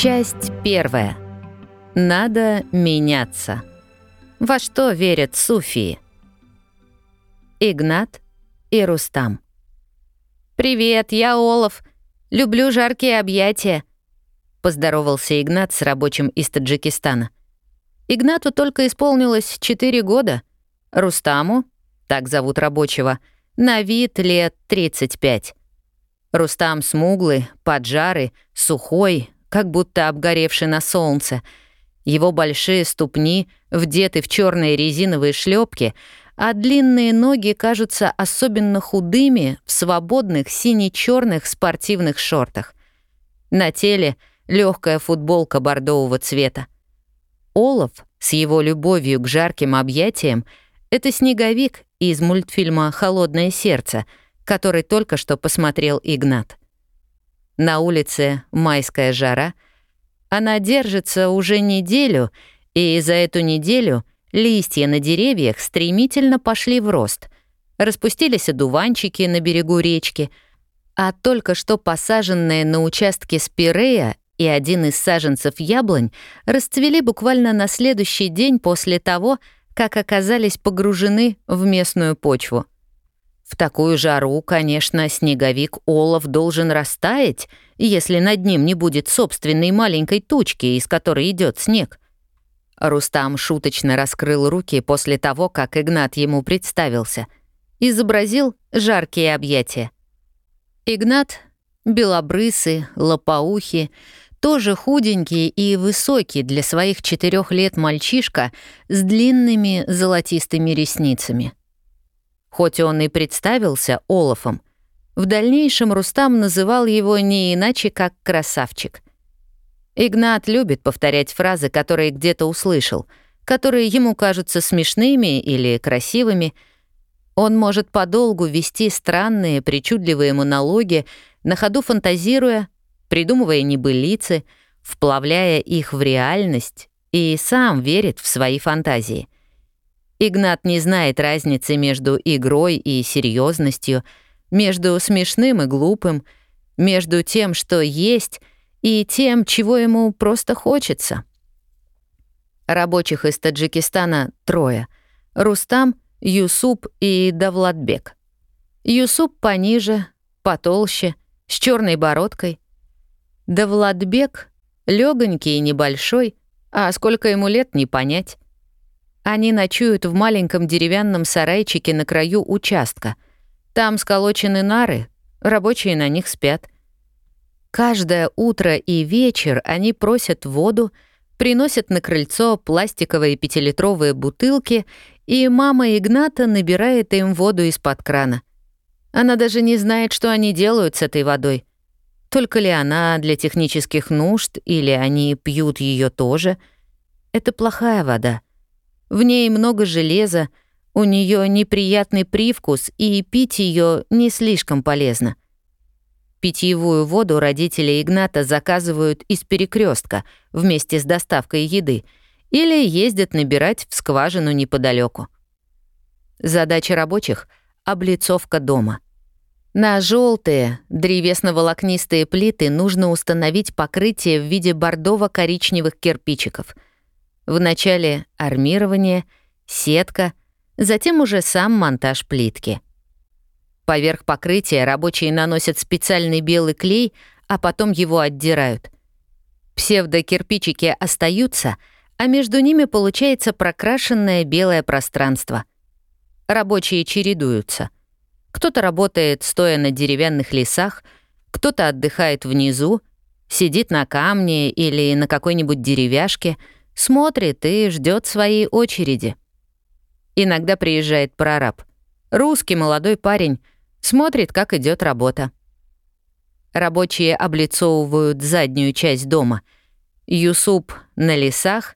Часть первая. Надо меняться. Во что верят суфии? Игнат и Рустам. «Привет, я Олов. Люблю жаркие объятия», — поздоровался Игнат с рабочим из Таджикистана. Игнату только исполнилось 4 года. Рустаму, так зовут рабочего, на вид лет 35. Рустам смуглый, поджарый, сухой, как будто обгоревший на солнце. Его большие ступни вдеты в черные резиновые шлепки, а длинные ноги кажутся особенно худыми в свободных сине-черных спортивных шортах. На теле легкая футболка бордового цвета. Олов с его любовью к жарким объятиям — это снеговик из мультфильма «Холодное сердце», который только что посмотрел Игнат на улице майская жара. Она держится уже неделю, и за эту неделю листья на деревьях стремительно пошли в рост. Распустились одуванчики на берегу речки, а только что посаженные на участке спирея и один из саженцев яблонь расцвели буквально на следующий день после того, как оказались погружены в местную почву. В такую жару, конечно, снеговик олов должен растаять, если над ним не будет собственной маленькой тучки, из которой идет снег. Рустам шуточно раскрыл руки после того, как Игнат ему представился. Изобразил жаркие объятия. Игнат — белобрысы, лопоухи, тоже худенький и высокий для своих четырех лет мальчишка с длинными золотистыми ресницами — Хоть он и представился Олафом, в дальнейшем Рустам называл его не иначе, как «красавчик». Игнат любит повторять фразы, которые где-то услышал, которые ему кажутся смешными или красивыми. Он может подолгу вести странные, причудливые монологи, на ходу фантазируя, придумывая небылицы, вплавляя их в реальность, и сам верит в свои фантазии — Игнат не знает разницы между игрой и серьезностью, между смешным и глупым, между тем, что есть, и тем, чего ему просто хочется. Рабочих из Таджикистана трое — Рустам, Юсуп и Давлатбек. Юсуп пониже, потолще, с черной бородкой. Давлатбек — легонький и небольшой, а сколько ему лет — не понять. Они ночуют в маленьком деревянном сарайчике на краю участка. Там сколочены нары, рабочие на них спят. Каждое утро и вечер они просят воду, приносят на крыльцо пластиковые пятилитровые бутылки, и мама Игната набирает им воду из-под крана. Она даже не знает, что они делают с этой водой. Только ли она для технических нужд, или они пьют ее тоже? Это плохая вода — в ней много железа, у нее неприятный привкус, и пить ее не слишком полезно. Питьевую воду родители Игната заказывают из перекрестка вместе с доставкой еды или ездят набирать в скважину неподалеку. Задача рабочих — облицовка дома. На желтые древесно-волокнистые плиты нужно установить покрытие в виде бордово-коричневых кирпичиков — Вначале армирование, сетка, затем уже сам монтаж плитки. Поверх покрытия рабочие наносят специальный белый клей, а потом его отдирают. Псевдокирпичики остаются, а между ними получается прокрашенное белое пространство. Рабочие чередуются. Кто-то работает, стоя на деревянных лесах, кто-то отдыхает внизу, сидит на камне или на какой-нибудь деревяшке — смотрит и ждет своей очереди. Иногда приезжает прораб. Русский молодой парень смотрит, как идет работа. Рабочие облицовывают заднюю часть дома. Юсуп на лесах,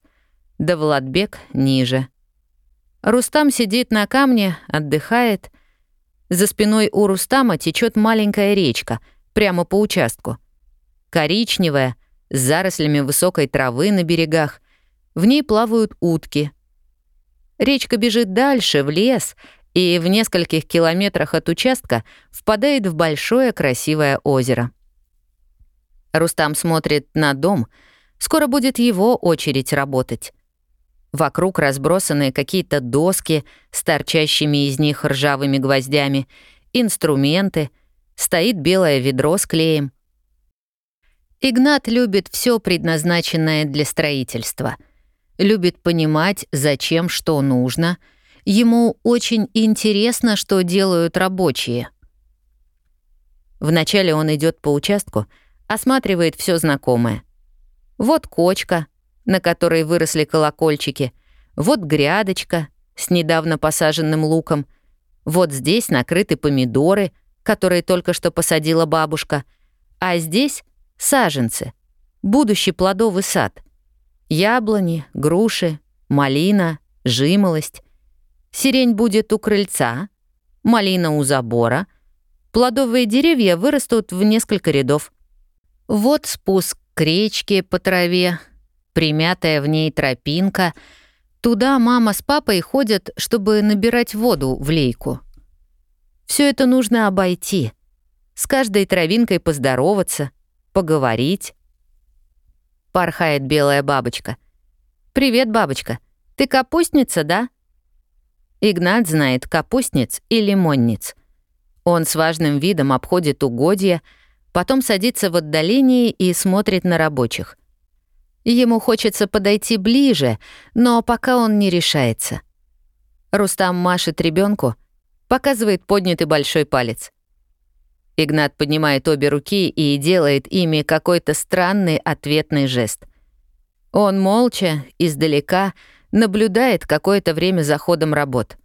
да Владбек ниже. Рустам сидит на камне, отдыхает. За спиной у Рустама течет маленькая речка, прямо по участку. Коричневая, с зарослями высокой травы на берегах, в ней плавают утки. Речка бежит дальше, в лес, и в нескольких километрах от участка впадает в большое красивое озеро. Рустам смотрит на дом. Скоро будет его очередь работать. Вокруг разбросаны какие-то доски с торчащими из них ржавыми гвоздями, инструменты, стоит белое ведро с клеем. Игнат любит все предназначенное для строительства — любит понимать, зачем что нужно. Ему очень интересно, что делают рабочие. Вначале он идет по участку, осматривает все знакомое. Вот кочка, на которой выросли колокольчики, вот грядочка с недавно посаженным луком, вот здесь накрыты помидоры, которые только что посадила бабушка, а здесь саженцы, будущий плодовый сад — яблони, груши, малина, жимолость. Сирень будет у крыльца, малина у забора. Плодовые деревья вырастут в несколько рядов. Вот спуск к речке по траве, примятая в ней тропинка. Туда мама с папой ходят, чтобы набирать воду в лейку. Все это нужно обойти. С каждой травинкой поздороваться, поговорить, порхает белая бабочка. «Привет, бабочка. Ты капустница, да?» Игнат знает капустниц и лимонниц. Он с важным видом обходит угодья, потом садится в отдалении и смотрит на рабочих. Ему хочется подойти ближе, но пока он не решается. Рустам машет ребенку, показывает поднятый большой палец. Игнат поднимает обе руки и делает ими какой-то странный ответный жест. Он молча, издалека, наблюдает какое-то время за ходом работ.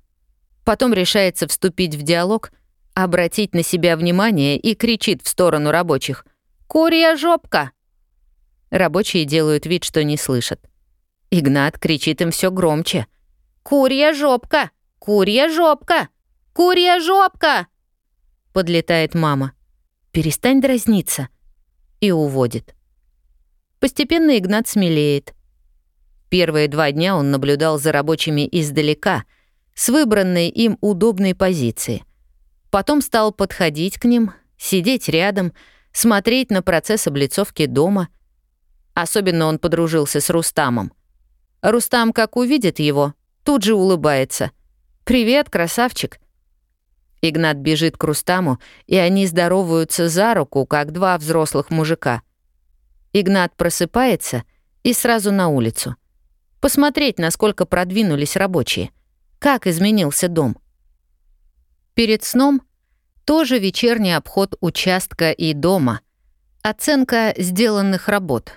Потом решается вступить в диалог, обратить на себя внимание и кричит в сторону рабочих «Курья жопка!». Рабочие делают вид, что не слышат. Игнат кричит им все громче. «Курья жопка! Курья жопка! Курья жопка!» Подлетает мама. «Перестань дразниться!» И уводит. Постепенно Игнат смелеет. Первые два дня он наблюдал за рабочими издалека, с выбранной им удобной позиции. Потом стал подходить к ним, сидеть рядом, смотреть на процесс облицовки дома. Особенно он подружился с Рустамом. Рустам, как увидит его, тут же улыбается. «Привет, красавчик!» Игнат бежит к Рустаму, и они здороваются за руку, как два взрослых мужика. Игнат просыпается и сразу на улицу. Посмотреть, насколько продвинулись рабочие. Как изменился дом. Перед сном тоже вечерний обход участка и дома. Оценка сделанных работ.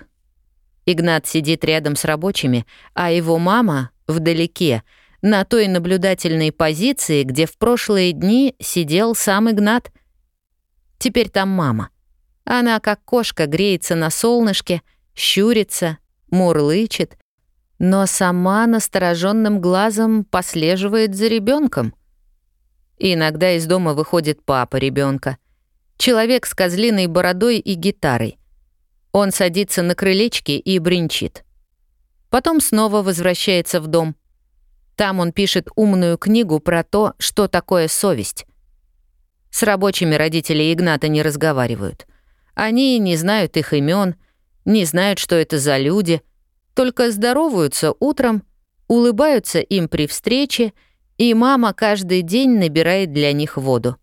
Игнат сидит рядом с рабочими, а его мама, вдалеке, — на той наблюдательной позиции, где в прошлые дни сидел сам Игнат. Теперь там мама. Она, как кошка, греется на солнышке, щурится, мурлычет, но сама настороженным глазом послеживает за ребенком. Иногда из дома выходит папа ребенка, человек с козлиной бородой и гитарой. Он садится на крылечке и бренчит. Потом снова возвращается в дом — там он пишет умную книгу про то, что такое совесть. С рабочими родители Игната не разговаривают. Они не знают их имен, не знают, что это за люди, только здороваются утром, улыбаются им при встрече, и мама каждый день набирает для них воду.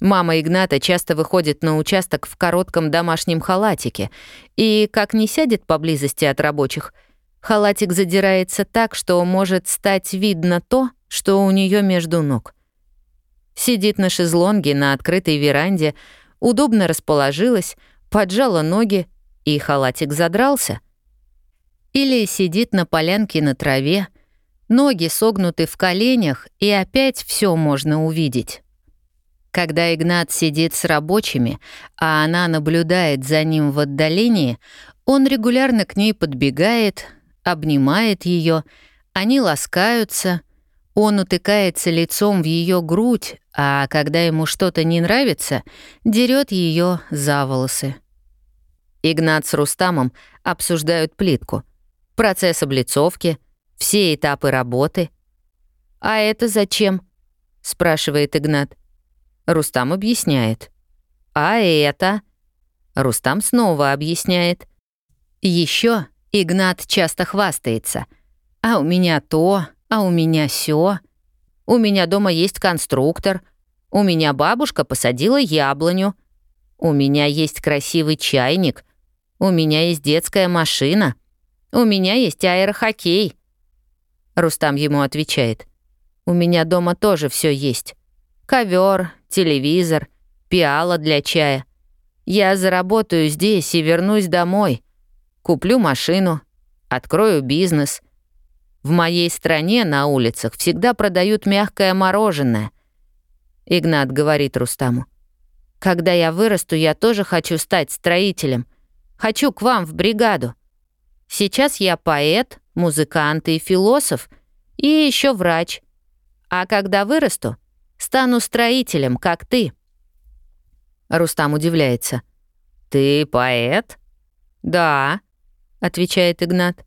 Мама Игната часто выходит на участок в коротком домашнем халатике и, как не сядет поблизости от рабочих — Халатик задирается так, что может стать видно то, что у нее между ног. Сидит на шезлонге на открытой веранде, удобно расположилась, поджала ноги, и халатик задрался. Или сидит на полянке на траве, ноги согнуты в коленях, и опять все можно увидеть. Когда Игнат сидит с рабочими, а она наблюдает за ним в отдалении, он регулярно к ней подбегает, обнимает ее, они ласкаются, он утыкается лицом в ее грудь, а когда ему что-то не нравится, дерет ее за волосы. Игнат с Рустамом обсуждают плитку, процесс облицовки, все этапы работы. «А это зачем?» — спрашивает Игнат. Рустам объясняет. «А это?» Рустам снова объясняет. Еще Игнат часто хвастается. «А у меня то, а у меня сё. У меня дома есть конструктор. У меня бабушка посадила яблоню. У меня есть красивый чайник. У меня есть детская машина. У меня есть аэрохоккей». Рустам ему отвечает. «У меня дома тоже все есть. Ковер, телевизор, пиала для чая. Я заработаю здесь и вернусь домой. Куплю машину, открою бизнес. В моей стране на улицах всегда продают мягкое мороженое. Игнат говорит Рустаму. Когда я вырасту, я тоже хочу стать строителем. Хочу к вам в бригаду. Сейчас я поэт, музыкант и философ, и еще врач. А когда вырасту, стану строителем, как ты». Рустам удивляется. «Ты поэт?» «Да. — отвечает Игнат.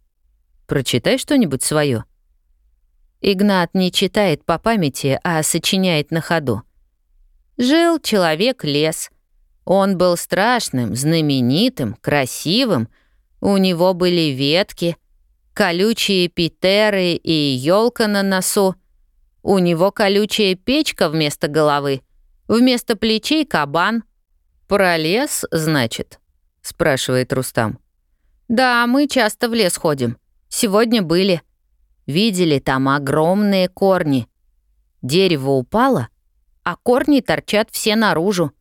«Прочитай что-нибудь свое. Игнат не читает по памяти, а сочиняет на ходу. «Жил человек лес. Он был страшным, знаменитым, красивым. У него были ветки, колючие питеры и елка на носу. У него колючая печка вместо головы, вместо плечей кабан. Про лес, значит?» — спрашивает Рустам. Да, мы часто в лес ходим. Сегодня были. Видели там огромные корни. Дерево упало, а корни торчат все наружу.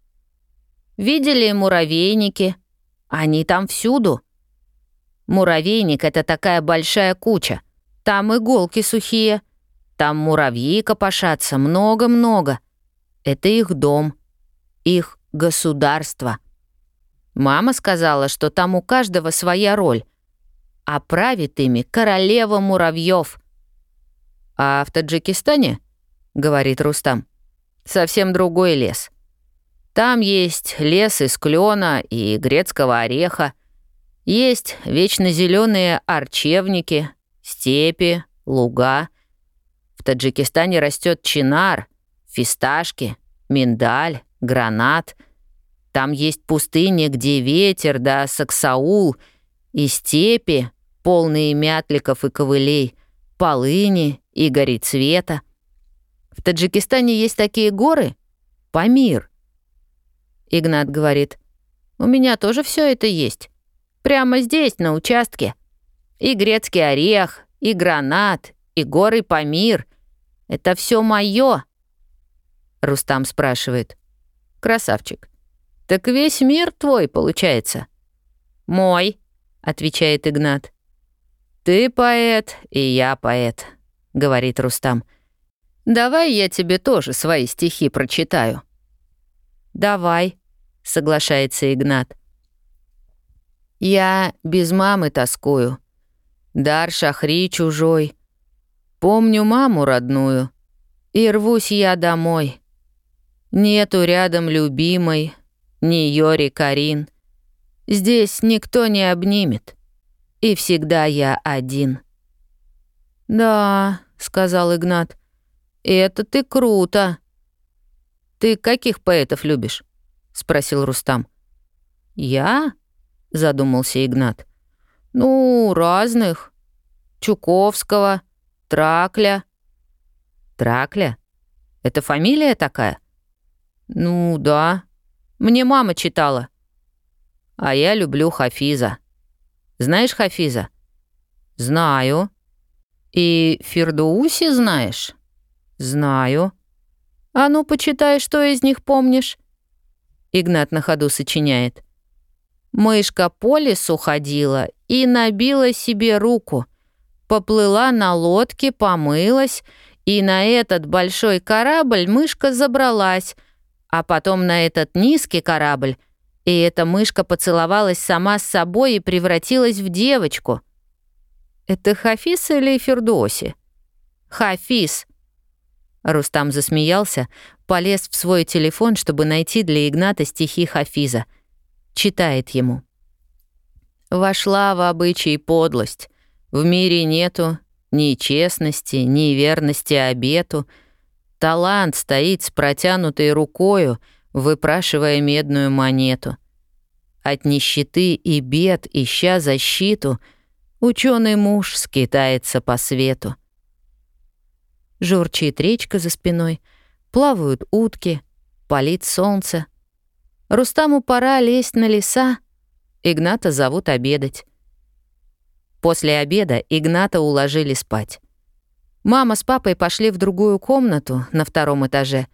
Видели муравейники. Они там всюду. Муравейник — это такая большая куча. Там иголки сухие. Там муравьи копошатся много-много. Это их дом. Их государство. Мама сказала, что там у каждого своя роль, а правит ими королева муравьев. «А в Таджикистане, — говорит Рустам, — совсем другой лес. Там есть лес из клена и грецкого ореха, есть вечно зеленые арчевники, степи, луга. В Таджикистане растет чинар, фисташки, миндаль, гранат — там есть пустыни, где ветер, да саксаул, и степи, полные мятликов и ковылей, полыни и горит света. В Таджикистане есть такие горы? Памир. Игнат говорит, у меня тоже все это есть. Прямо здесь, на участке. И грецкий орех, и гранат, и горы Памир. Это все мое. Рустам спрашивает. Красавчик, «Так весь мир твой, получается». «Мой», — отвечает Игнат. «Ты поэт, и я поэт», — говорит Рустам. «Давай я тебе тоже свои стихи прочитаю». «Давай», — соглашается Игнат. «Я без мамы тоскую. Дар шахри чужой. Помню маму родную. И рвусь я домой. Нету рядом любимой, ни Йори Карин. Здесь никто не обнимет. И всегда я один». «Да», — сказал Игнат, — «это ты круто». «Ты каких поэтов любишь?» — спросил Рустам. «Я?» — задумался Игнат. «Ну, разных. Чуковского, Тракля». «Тракля? Это фамилия такая?» «Ну, да», мне мама читала». «А я люблю Хафиза». «Знаешь Хафиза?» «Знаю». «И Фердууси знаешь?» «Знаю». «А ну, почитай, что из них помнишь?» Игнат на ходу сочиняет. «Мышка по лесу ходила и набила себе руку. Поплыла на лодке, помылась, и на этот большой корабль мышка забралась, а потом на этот низкий корабль, и эта мышка поцеловалась сама с собой и превратилась в девочку. «Это Хафис или Фердоси?» «Хафис!» Рустам засмеялся, полез в свой телефон, чтобы найти для Игната стихи Хафиза. Читает ему. «Вошла в обычай подлость. В мире нету ни честности, ни верности обету — Талант стоит с протянутой рукою, выпрашивая медную монету. От нищеты и бед, ища защиту, ученый муж скитается по свету. Журчит речка за спиной, плавают утки, палит солнце. Рустаму пора лезть на леса, Игната зовут обедать. После обеда Игната уложили спать. Мама с папой пошли в другую комнату на втором этаже.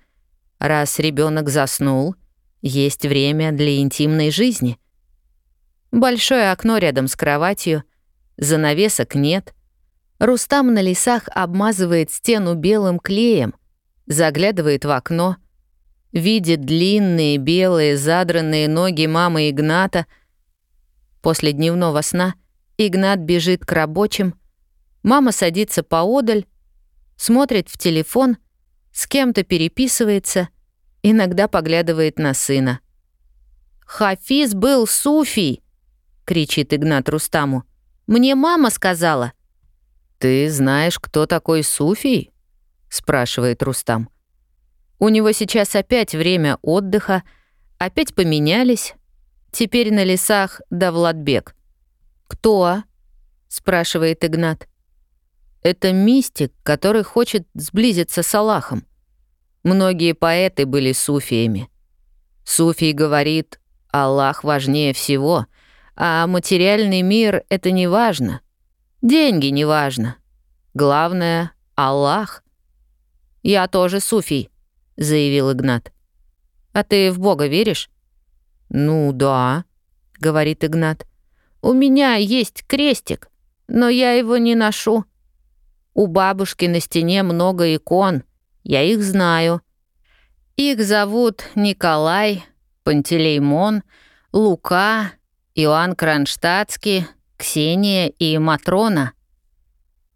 Раз ребенок заснул, есть время для интимной жизни. Большое окно рядом с кроватью, занавесок нет. Рустам на лесах обмазывает стену белым клеем, заглядывает в окно, видит длинные белые задранные ноги мамы Игната. После дневного сна Игнат бежит к рабочим, мама садится поодаль, смотрит в телефон, с кем-то переписывается, иногда поглядывает на сына. «Хафиз был суфий!» — кричит Игнат Рустаму. «Мне мама сказала!» «Ты знаешь, кто такой суфий?» — спрашивает Рустам. «У него сейчас опять время отдыха, опять поменялись. Теперь на лесах Давладбек». «Кто?» — спрашивает Игнат. Это мистик, который хочет сблизиться с Аллахом. Многие поэты были суфиями. Суфий говорит, Аллах важнее всего, а материальный мир — это не важно. Деньги не важно. Главное — Аллах. «Я тоже суфий», — заявил Игнат. «А ты в Бога веришь?» «Ну да», — говорит Игнат. «У меня есть крестик, но я его не ношу. У бабушки на стене много икон. Я их знаю. Их зовут Николай, Пантелеймон, Лука, Иоанн Кронштадтский, Ксения и Матрона.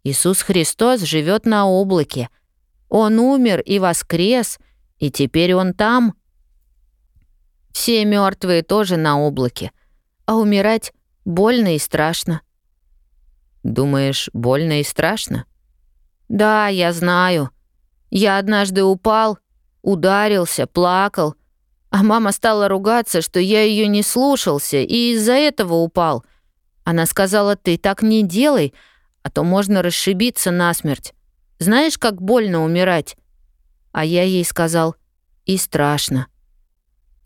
Иисус Христос живет на облаке. Он умер и воскрес, и теперь он там. Все мертвые тоже на облаке, а умирать больно и страшно. Думаешь, больно и страшно? Да, я знаю. Я однажды упал, ударился, плакал. А мама стала ругаться, что я ее не слушался и из-за этого упал. Она сказала, ты так не делай, а то можно расшибиться насмерть. Знаешь, как больно умирать? А я ей сказал, и страшно.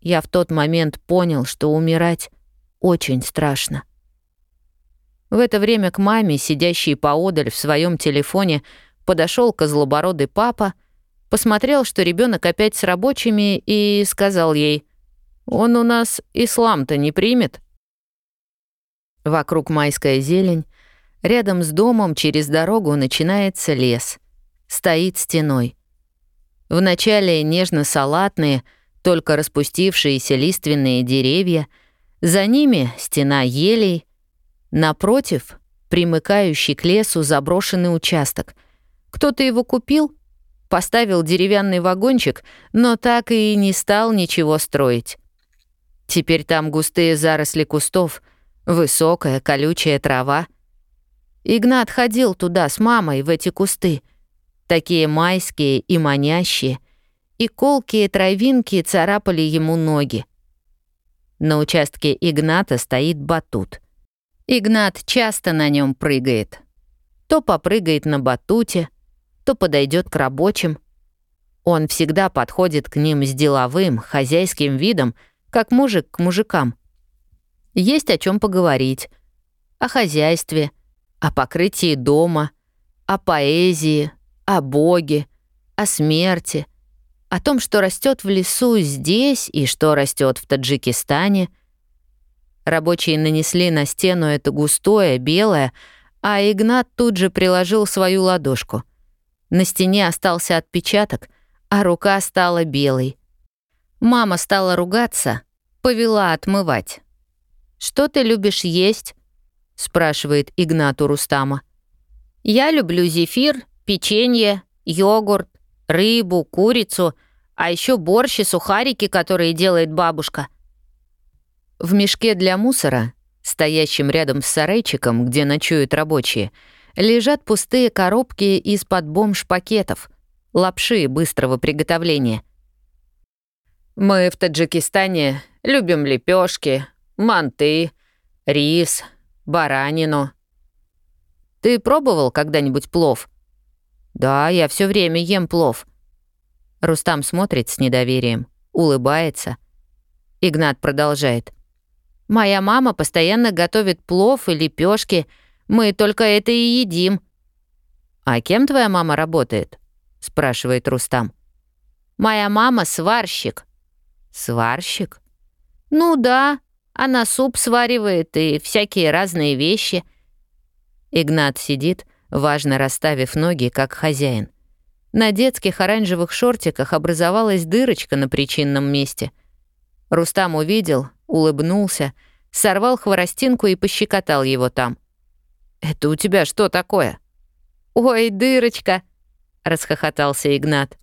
Я в тот момент понял, что умирать очень страшно. В это время к маме, сидящей поодаль в своем телефоне, подошел козлобородый папа, посмотрел, что ребенок опять с рабочими, и сказал ей, «Он у нас ислам-то не примет». Вокруг майская зелень, рядом с домом через дорогу начинается лес. Стоит стеной. Вначале нежно-салатные, только распустившиеся лиственные деревья, за ними стена елей, напротив — примыкающий к лесу заброшенный участок — кто-то его купил, поставил деревянный вагончик, но так и не стал ничего строить. Теперь там густые заросли кустов, высокая колючая трава. Игнат ходил туда с мамой в эти кусты, такие майские и манящие, и колкие травинки царапали ему ноги. На участке Игната стоит батут. Игнат часто на нем прыгает. То попрыгает на батуте, то подойдет к рабочим. Он всегда подходит к ним с деловым, хозяйским видом, как мужик к мужикам. Есть о чем поговорить. О хозяйстве, о покрытии дома, о поэзии, о Боге, о смерти, о том, что растет в лесу здесь и что растет в Таджикистане. Рабочие нанесли на стену это густое, белое, а Игнат тут же приложил свою ладошку. На стене остался отпечаток, а рука стала белой. Мама стала ругаться, повела отмывать. «Что ты любишь есть?» — спрашивает Игнату Рустама. «Я люблю зефир, печенье, йогурт, рыбу, курицу, а еще борщ и сухарики, которые делает бабушка». В мешке для мусора, стоящем рядом с сарайчиком, где ночуют рабочие, — лежат пустые коробки из-под бомж-пакетов, лапши быстрого приготовления. Мы в Таджикистане любим лепешки, манты, рис, баранину. Ты пробовал когда-нибудь плов? Да, я все время ем плов. Рустам смотрит с недоверием, улыбается. Игнат продолжает. Моя мама постоянно готовит плов и лепешки — мы только это и едим». «А кем твоя мама работает?» — спрашивает Рустам. «Моя мама сварщик». «Сварщик?» «Ну да, она суп сваривает и всякие разные вещи». Игнат сидит, важно расставив ноги, как хозяин. На детских оранжевых шортиках образовалась дырочка на причинном месте. Рустам увидел, улыбнулся, сорвал хворостинку и пощекотал его там — «Это у тебя что такое?» «Ой, дырочка!» — расхохотался Игнат.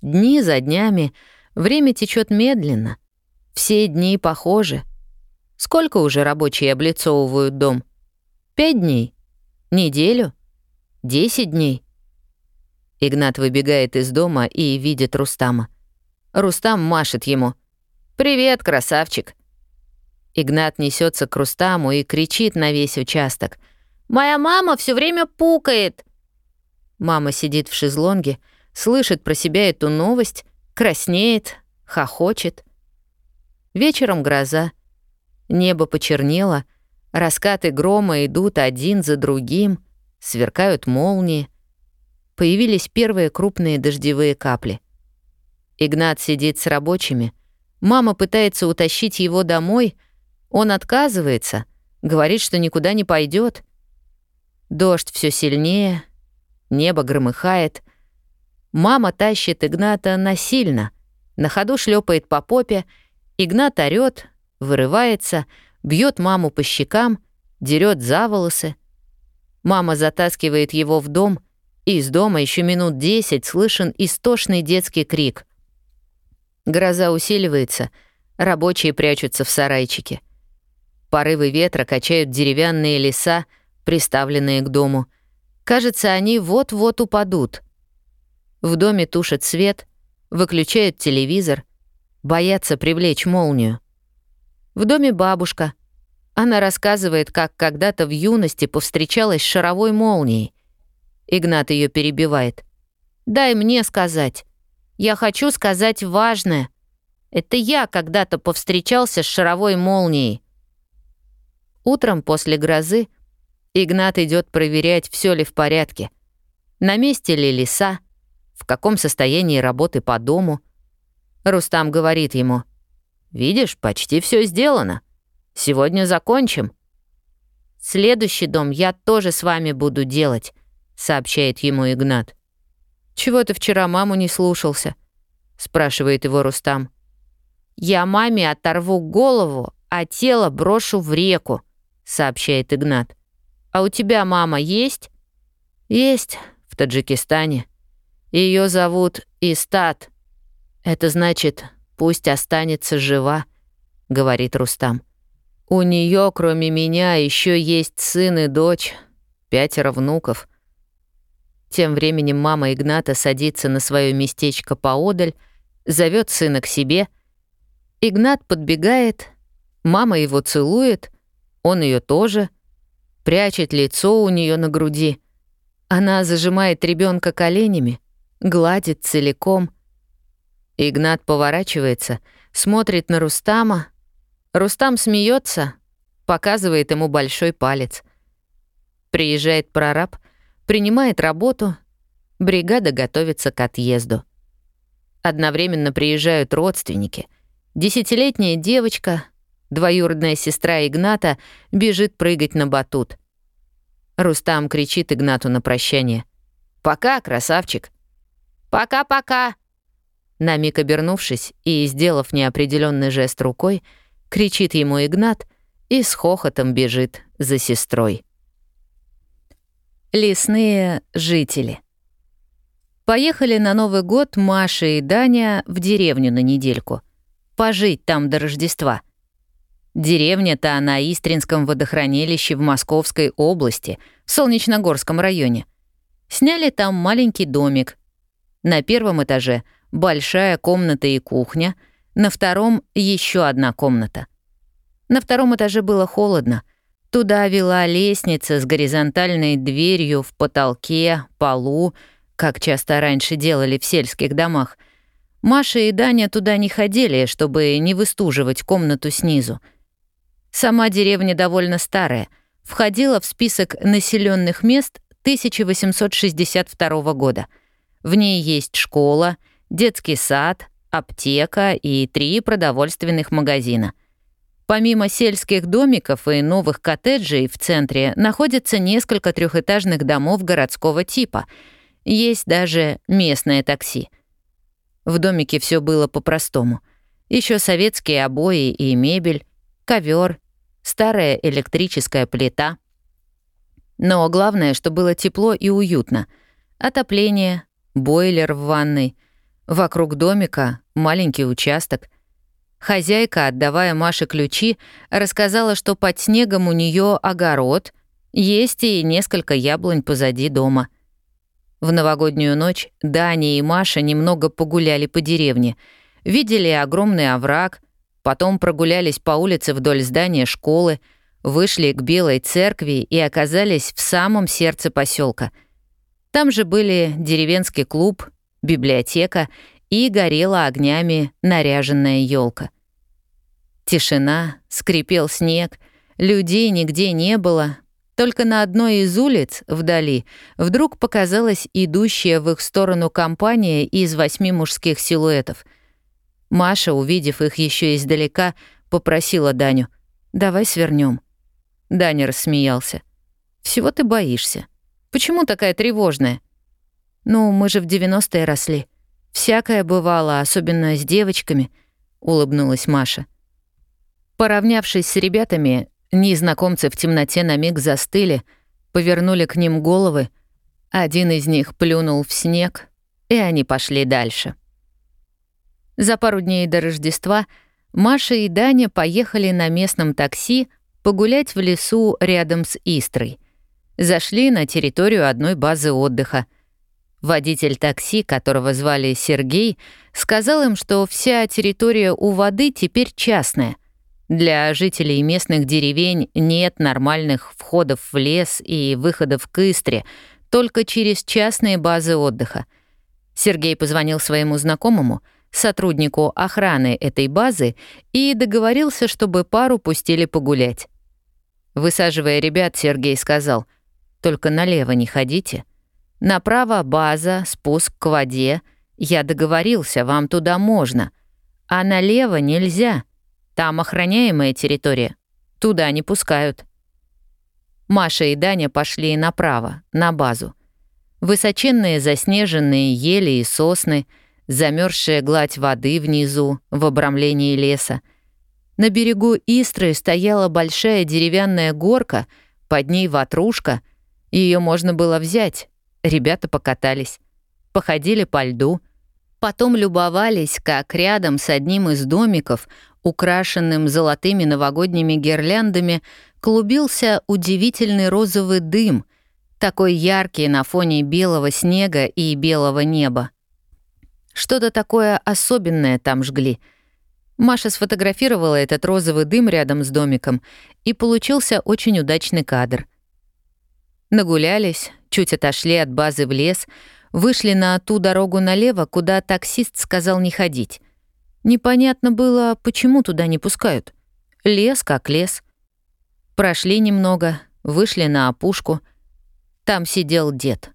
Дни за днями, время течет медленно. Все дни похожи. Сколько уже рабочие облицовывают дом? Пять дней? Неделю? Десять дней? Игнат выбегает из дома и видит Рустама. Рустам машет ему. «Привет, красавчик!» Игнат несется к Рустаму и кричит на весь участок. «Моя мама все время пукает!» Мама сидит в шезлонге, слышит про себя эту новость, краснеет, хохочет. Вечером гроза. Небо почернело, раскаты грома идут один за другим, сверкают молнии. Появились первые крупные дождевые капли. Игнат сидит с рабочими. Мама пытается утащить его домой — он отказывается, говорит, что никуда не пойдет. Дождь все сильнее, небо громыхает. Мама тащит Игната насильно, на ходу шлепает по попе. Игнат орёт, вырывается, бьет маму по щекам, дерет за волосы. Мама затаскивает его в дом, и из дома еще минут десять слышен истошный детский крик. Гроза усиливается, рабочие прячутся в сарайчике. Порывы ветра качают деревянные леса, приставленные к дому. Кажется, они вот-вот упадут. В доме тушат свет, выключают телевизор, боятся привлечь молнию. В доме бабушка. Она рассказывает, как когда-то в юности повстречалась с шаровой молнией. Игнат ее перебивает. «Дай мне сказать. Я хочу сказать важное. Это я когда-то повстречался с шаровой молнией». Утром после грозы Игнат идет проверять, все ли в порядке. На месте ли леса, в каком состоянии работы по дому. Рустам говорит ему, «Видишь, почти все сделано. Сегодня закончим». «Следующий дом я тоже с вами буду делать», — сообщает ему Игнат. «Чего ты вчера маму не слушался?» — спрашивает его Рустам. «Я маме оторву голову, а тело брошу в реку», сообщает Игнат. «А у тебя мама есть?» «Есть, в Таджикистане. Ее зовут Истат. Это значит, пусть останется жива», — говорит Рустам. «У нее, кроме меня, еще есть сын и дочь, пятеро внуков». Тем временем мама Игната садится на свое местечко поодаль, зовет сына к себе. Игнат подбегает, мама его целует — он ее тоже прячет лицо у нее на груди. Она зажимает ребенка коленями, гладит целиком. Игнат поворачивается, смотрит на Рустама. Рустам смеется, показывает ему большой палец. Приезжает прораб, принимает работу. Бригада готовится к отъезду. Одновременно приезжают родственники. Десятилетняя девочка — Двоюродная сестра Игната бежит прыгать на батут. Рустам кричит Игнату на прощание. «Пока, красавчик!» «Пока-пока!» На миг обернувшись и сделав неопределенный жест рукой, кричит ему Игнат и с хохотом бежит за сестрой. Лесные жители Поехали на Новый год Маша и Даня в деревню на недельку. Пожить там до Рождества — Деревня-то на Истринском водохранилище в Московской области, в Солнечногорском районе. Сняли там маленький домик. На первом этаже большая комната и кухня, на втором еще одна комната. На втором этаже было холодно. Туда вела лестница с горизонтальной дверью в потолке, полу, как часто раньше делали в сельских домах. Маша и Даня туда не ходили, чтобы не выстуживать комнату снизу — Сама деревня довольно старая, входила в список населенных мест 1862 года. В ней есть школа, детский сад, аптека и три продовольственных магазина. Помимо сельских домиков и новых коттеджей в центре находится несколько трехэтажных домов городского типа. Есть даже местное такси. В домике все было по-простому. Еще советские обои и мебель, ковер, старая электрическая плита. Но главное, что было тепло и уютно. Отопление, бойлер в ванной. Вокруг домика маленький участок. Хозяйка, отдавая Маше ключи, рассказала, что под снегом у нее огород, есть и несколько яблонь позади дома. В новогоднюю ночь Даня и Маша немного погуляли по деревне. Видели огромный овраг — Потом прогулялись по улице вдоль здания школы, вышли к Белой церкви и оказались в самом сердце поселка. Там же были деревенский клуб, библиотека и горела огнями наряженная елка. Тишина, скрипел снег, людей нигде не было, только на одной из улиц, вдали, вдруг показалась идущая в их сторону компания из восьми мужских силуэтов — Маша, увидев их еще издалека, попросила Даню. «Давай свернем. Даня рассмеялся. «Всего ты боишься. Почему такая тревожная?» «Ну, мы же в 90-е росли. Всякое бывало, особенно с девочками», — улыбнулась Маша. Поравнявшись с ребятами, незнакомцы в темноте на миг застыли, повернули к ним головы. Один из них плюнул в снег, и они пошли дальше. За пару дней до Рождества Маша и Даня поехали на местном такси погулять в лесу рядом с Истрой. Зашли на территорию одной базы отдыха — Водитель такси, которого звали Сергей, сказал им, что вся территория у воды теперь частная. Для жителей местных деревень нет нормальных входов в лес и выходов к Истре, только через частные базы отдыха. Сергей позвонил своему знакомому, сотруднику охраны этой базы и договорился, чтобы пару пустили погулять. Высаживая ребят, Сергей сказал, «Только налево не ходите. Направо база, спуск к воде. Я договорился, вам туда можно. А налево нельзя. Там охраняемая территория. Туда не пускают». Маша и Даня пошли направо, на базу. Высоченные заснеженные ели и сосны — замерзшая гладь воды внизу, в обрамлении леса. На берегу Истры стояла большая деревянная горка, под ней ватрушка. Ее можно было взять. Ребята покатались. Походили по льду. Потом любовались, как рядом с одним из домиков, украшенным золотыми новогодними гирляндами, клубился удивительный розовый дым, такой яркий на фоне белого снега и белого неба. Что-то такое особенное там жгли. Маша сфотографировала этот розовый дым рядом с домиком, и получился очень удачный кадр. Нагулялись, чуть отошли от базы в лес, вышли на ту дорогу налево, куда таксист сказал не ходить. Непонятно было, почему туда не пускают. Лес как лес. Прошли немного, вышли на опушку. Там сидел дед.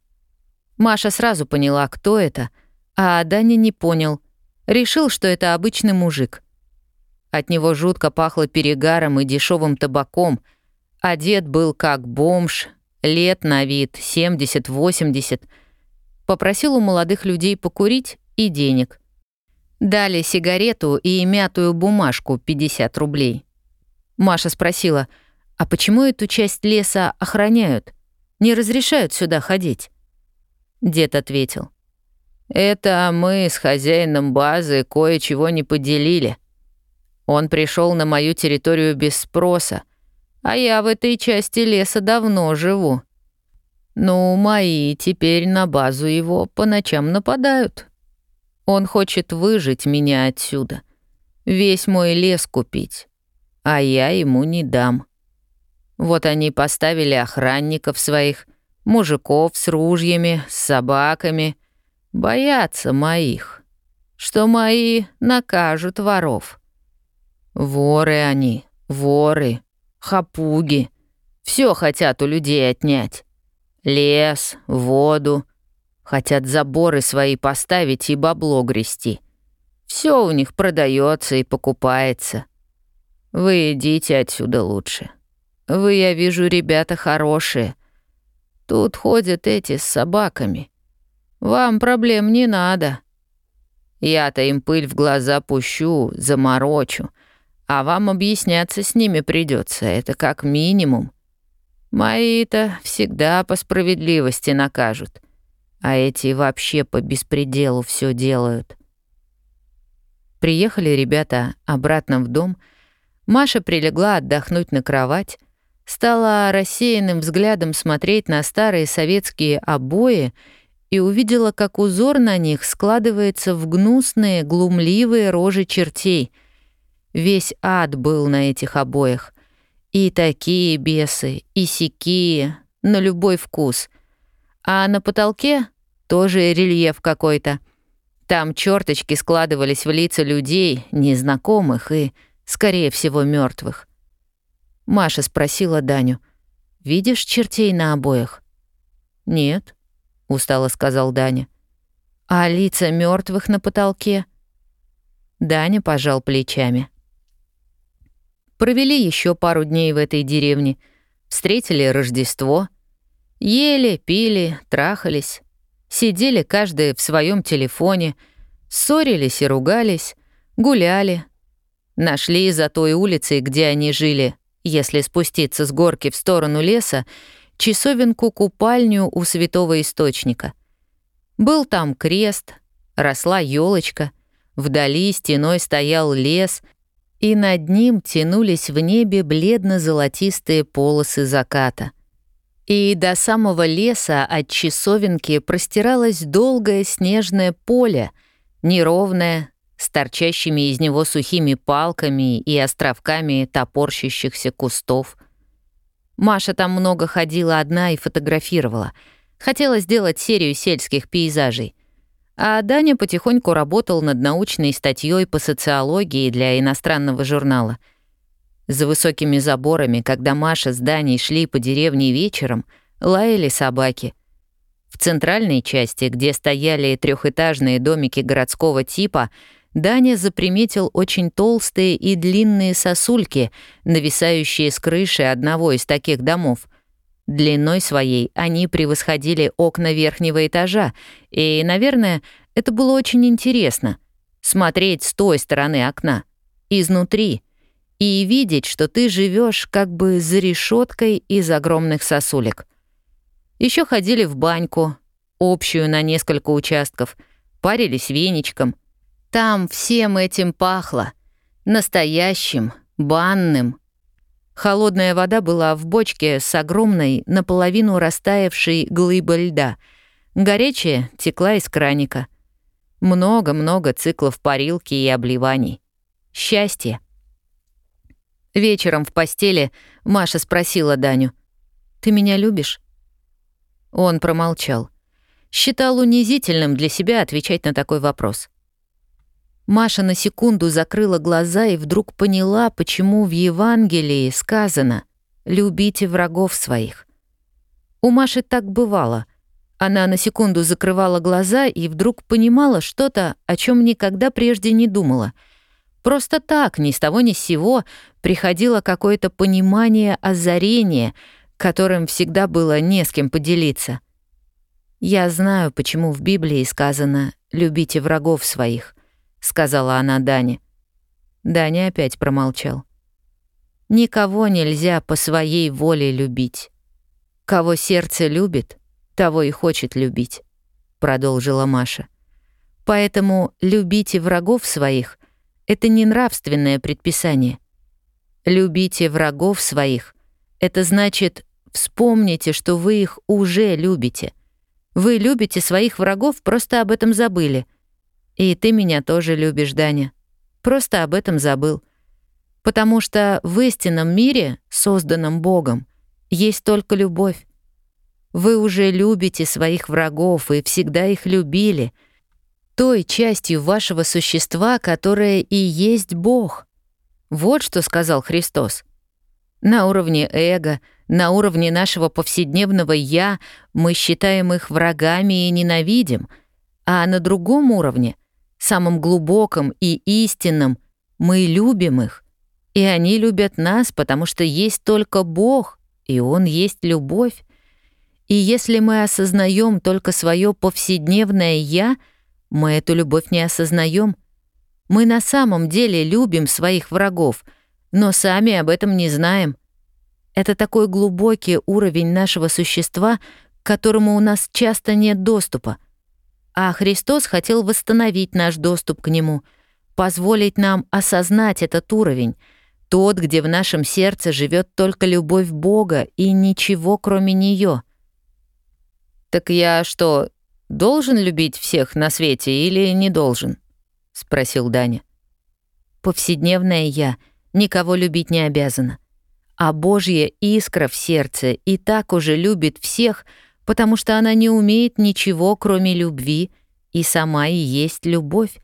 Маша сразу поняла, кто это — а Даня не понял. Решил, что это обычный мужик. От него жутко пахло перегаром и дешевым табаком. Одет был как бомж, лет на вид 70-80. Попросил у молодых людей покурить и денег. Дали сигарету и мятую бумажку 50 рублей. Маша спросила, а почему эту часть леса охраняют? Не разрешают сюда ходить? Дед ответил, это мы с хозяином базы кое-чего не поделили. Он пришел на мою территорию без спроса, а я в этой части леса давно живу. Ну, мои теперь на базу его по ночам нападают. Он хочет выжить меня отсюда, весь мой лес купить, а я ему не дам. Вот они поставили охранников своих, мужиков с ружьями, с собаками — боятся моих, что мои накажут воров. Воры они, воры, хапуги, все хотят у людей отнять. Лес, воду, хотят заборы свои поставить и бабло грести. Все у них продается и покупается. Вы идите отсюда лучше. Вы, я вижу, ребята хорошие. Тут ходят эти с собаками — вам проблем не надо. Я-то им пыль в глаза пущу, заморочу. А вам объясняться с ними придется, это как минимум. Мои-то всегда по справедливости накажут. А эти вообще по беспределу все делают. Приехали ребята обратно в дом. Маша прилегла отдохнуть на кровать, стала рассеянным взглядом смотреть на старые советские обои и увидела, как узор на них складывается в гнусные, глумливые рожи чертей. Весь ад был на этих обоях. И такие бесы, и сякие, на любой вкус. А на потолке тоже рельеф какой-то. Там черточки складывались в лица людей, незнакомых и, скорее всего, мертвых. Маша спросила Даню, «Видишь чертей на обоях?» «Нет», устало сказал Даня. А лица мертвых на потолке? Даня пожал плечами. Провели еще пару дней в этой деревне. Встретили Рождество. Ели, пили, трахались. Сидели каждый в своем телефоне. Ссорились и ругались. Гуляли. Нашли за той улицей, где они жили. Если спуститься с горки в сторону леса, часовенку купальню у святого источника. Был там крест, росла елочка, вдали стеной стоял лес, и над ним тянулись в небе бледно-золотистые полосы заката. И до самого леса от часовенки простиралось долгое снежное поле, неровное, с торчащими из него сухими палками и островками топорщащихся кустов — Маша там много ходила одна и фотографировала. Хотела сделать серию сельских пейзажей. А Даня потихоньку работал над научной статьей по социологии для иностранного журнала. За высокими заборами, когда Маша с Даней шли по деревне вечером, лаяли собаки. В центральной части, где стояли трехэтажные домики городского типа — Даня заприметил очень толстые и длинные сосульки, нависающие с крыши одного из таких домов. Длиной своей они превосходили окна верхнего этажа, и, наверное, это было очень интересно — смотреть с той стороны окна, изнутри, и видеть, что ты живешь как бы за решеткой из огромных сосулек. Еще ходили в баньку, общую на несколько участков, парились веничком — там всем этим пахло. Настоящим, банным. Холодная вода была в бочке с огромной, наполовину растаявшей глыбой льда. Горячая текла из краника. Много-много циклов парилки и обливаний. Счастье. Вечером в постели Маша спросила Даню. «Ты меня любишь?» Он промолчал. Считал унизительным для себя отвечать на такой вопрос. Маша на секунду закрыла глаза и вдруг поняла, почему в Евангелии сказано «любите врагов своих». У Маши так бывало. Она на секунду закрывала глаза и вдруг понимала что-то, о чем никогда прежде не думала. Просто так, ни с того ни с сего, приходило какое-то понимание, озарение, которым всегда было не с кем поделиться. Я знаю, почему в Библии сказано «любите врагов своих» сказала она Дане. Дани опять промолчал. Никого нельзя по своей воле любить. Кого сердце любит, того и хочет любить, продолжила Маша. Поэтому любите врагов своих — это не нравственное предписание. Любите врагов своих — это значит, вспомните, что вы их уже любите. Вы любите своих врагов, просто об этом забыли — и ты меня тоже любишь, Даня. Просто об этом забыл. Потому что в истинном мире, созданном Богом, есть только любовь. Вы уже любите своих врагов и всегда их любили, той частью вашего существа, которая и есть Бог. Вот что сказал Христос. На уровне эго, на уровне нашего повседневного «я» мы считаем их врагами и ненавидим, а на другом уровне — самым глубоком и истинным мы любим их. И они любят нас, потому что есть только Бог, и Он есть любовь. И если мы осознаем только свое повседневное «я», мы эту любовь не осознаем. Мы на самом деле любим своих врагов, но сами об этом не знаем. Это такой глубокий уровень нашего существа, к которому у нас часто нет доступа — а Христос хотел восстановить наш доступ к Нему, позволить нам осознать этот уровень, тот, где в нашем сердце живет только любовь Бога и ничего, кроме нее. «Так я что, должен любить всех на свете или не должен?» — спросил Даня. «Повседневная я никого любить не обязана. А Божья искра в сердце и так уже любит всех — потому что она не умеет ничего, кроме любви, и сама и есть любовь.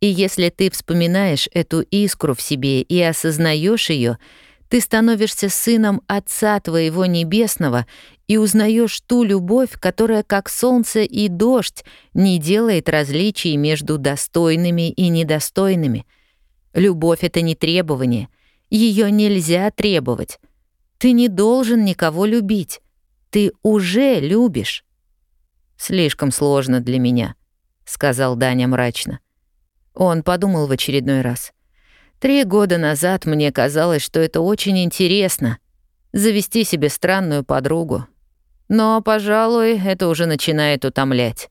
И если ты вспоминаешь эту искру в себе и осознаешь ее, ты становишься сыном Отца твоего Небесного и узнаешь ту любовь, которая, как солнце и дождь, не делает различий между достойными и недостойными. Любовь — это не требование. Ее нельзя требовать. Ты не должен никого любить. Ты уже любишь. Слишком сложно для меня, сказал Даня мрачно. Он подумал в очередной раз. Три года назад мне казалось, что это очень интересно — завести себе странную подругу. Но, пожалуй, это уже начинает утомлять.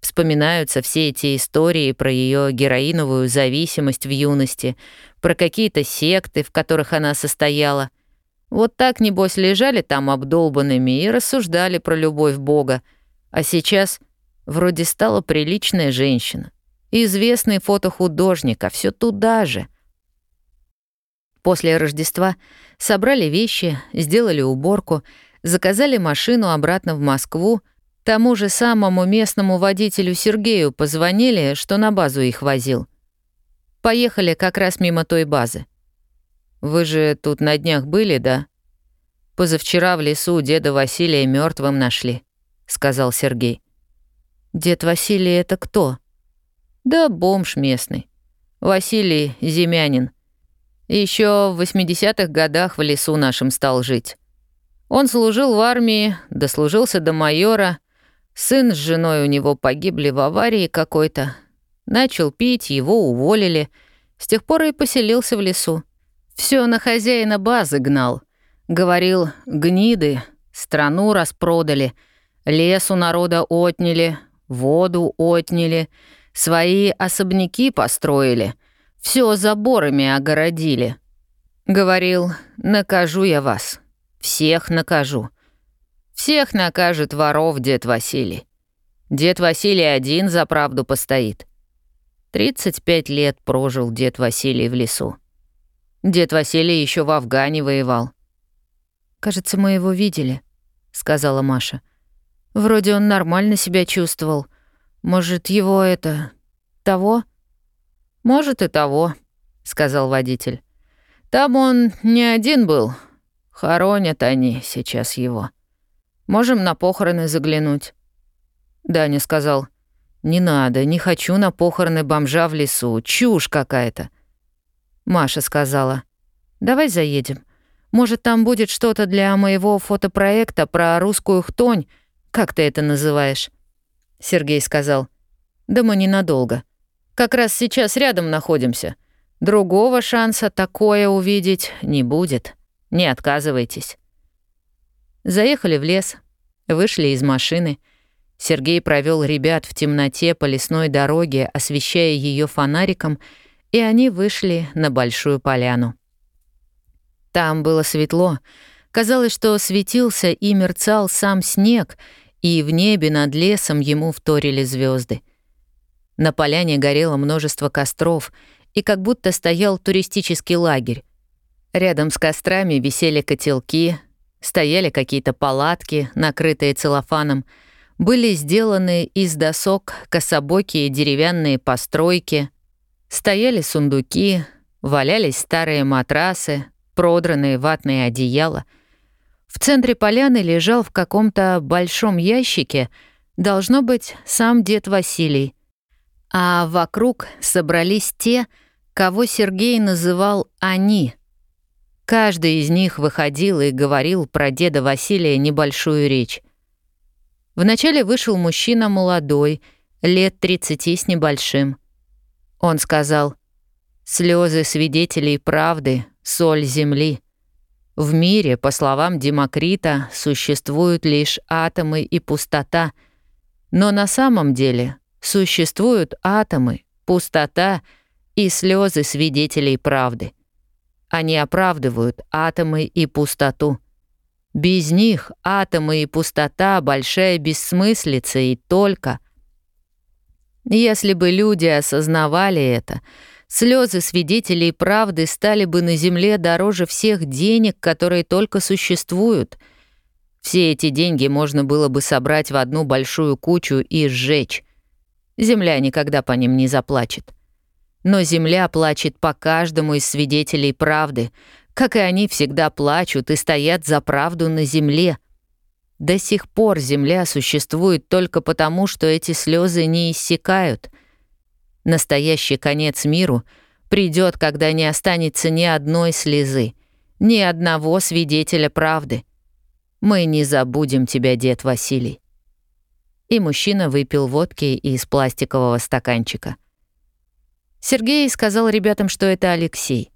Вспоминаются все эти истории про ее героиновую зависимость в юности, про какие-то секты, в которых она состояла — вот так, небось, лежали там обдолбанными и рассуждали про любовь Бога. А сейчас вроде стала приличная женщина. Известный фотохудожник, а все туда же. После Рождества собрали вещи, сделали уборку, заказали машину обратно в Москву. Тому же самому местному водителю Сергею позвонили, что на базу их возил. Поехали как раз мимо той базы. Вы же тут на днях были, да? Позавчера в лесу деда Василия мертвым нашли, сказал Сергей. Дед Василий это кто? Да бомж местный. Василий Зимянин. Еще в 80-х годах в лесу нашем стал жить. Он служил в армии, дослужился до майора. Сын с женой у него погибли в аварии какой-то. Начал пить, его уволили. С тех пор и поселился в лесу. Все на хозяина базы гнал. Говорил, гниды, страну распродали, лес у народа отняли, воду отняли, свои особняки построили, все заборами огородили. Говорил, накажу я вас, всех накажу. Всех накажет воров дед Василий. Дед Василий один за правду постоит. 35 лет прожил дед Василий в лесу. Дед Василий еще в Афгане воевал. «Кажется, мы его видели», — сказала Маша. «Вроде он нормально себя чувствовал. Может, его это... того?» «Может, и того», — сказал водитель. «Там он не один был. Хоронят они сейчас его. Можем на похороны заглянуть». Даня сказал. «Не надо, не хочу на похороны бомжа в лесу. Чушь какая-то». Маша сказала. «Давай заедем. Может, там будет что-то для моего фотопроекта про русскую хтонь, как ты это называешь?» Сергей сказал. «Да мы ненадолго. Как раз сейчас рядом находимся. Другого шанса такое увидеть не будет. Не отказывайтесь». Заехали в лес, вышли из машины. Сергей провел ребят в темноте по лесной дороге, освещая ее фонариком — и они вышли на большую поляну. Там было светло. Казалось, что светился и мерцал сам снег, и в небе над лесом ему вторили звезды. На поляне горело множество костров, и как будто стоял туристический лагерь. Рядом с кострами висели котелки, стояли какие-то палатки, накрытые целлофаном, были сделаны из досок кособокие деревянные постройки, Стояли сундуки, валялись старые матрасы, продранные ватные одеяла. В центре поляны лежал в каком-то большом ящике, должно быть, сам дед Василий. А вокруг собрались те, кого Сергей называл «они». Каждый из них выходил и говорил про деда Василия небольшую речь. Вначале вышел мужчина молодой, лет 30 с небольшим. Он сказал, «Слезы свидетелей правды, соль земли. В мире, по словам Демокрита, существуют лишь атомы и пустота, но на самом деле существуют атомы, пустота и слезы свидетелей правды. Они оправдывают атомы и пустоту. Без них атомы и пустота — большая бессмыслица и только — если бы люди осознавали это, слезы свидетелей правды стали бы на земле дороже всех денег, которые только существуют. Все эти деньги можно было бы собрать в одну большую кучу и сжечь. Земля никогда по ним не заплачет. Но земля плачет по каждому из свидетелей правды, как и они всегда плачут и стоят за правду на земле — До сих пор земля существует только потому, что эти слезы не иссякают. Настоящий конец миру придет, когда не останется ни одной слезы, ни одного свидетеля правды. Мы не забудем тебя, дед Василий. И мужчина выпил водки из пластикового стаканчика. Сергей сказал ребятам, что это Алексей.